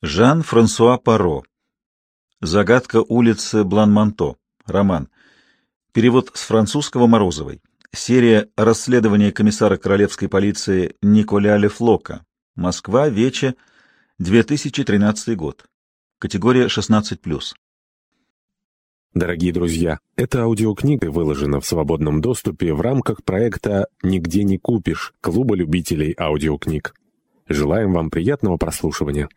Жан-Франсуа Паро. Загадка улицы Блан-Манто. Роман. Перевод с французского Морозовой. Серия расследования комиссара королевской полиции Николя Лефлока. Москва, Вече, 2013 год. Категория 16+. Дорогие друзья, эта аудиокнига выложена в свободном доступе в рамках проекта «Нигде не купишь» Клуба любителей аудиокниг. Желаем вам приятного прослушивания.